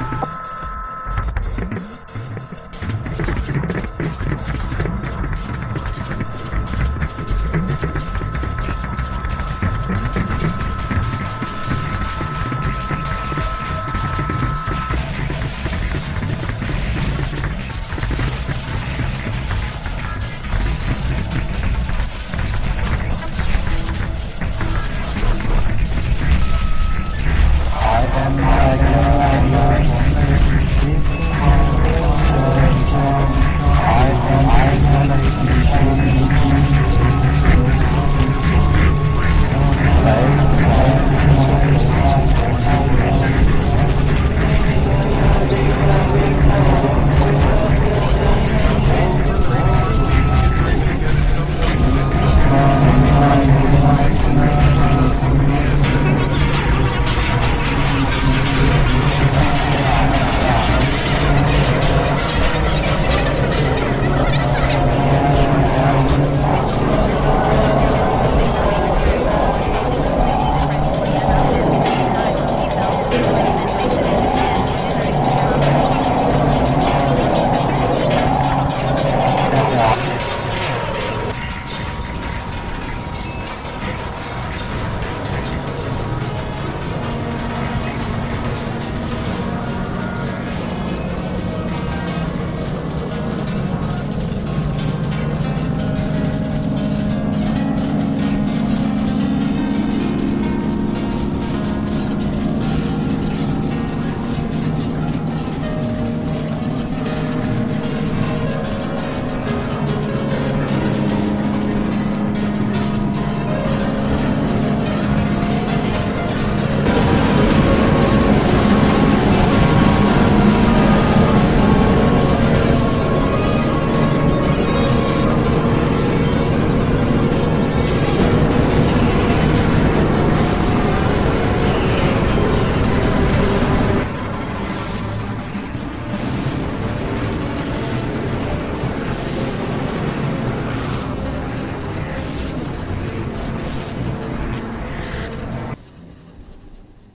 Bye.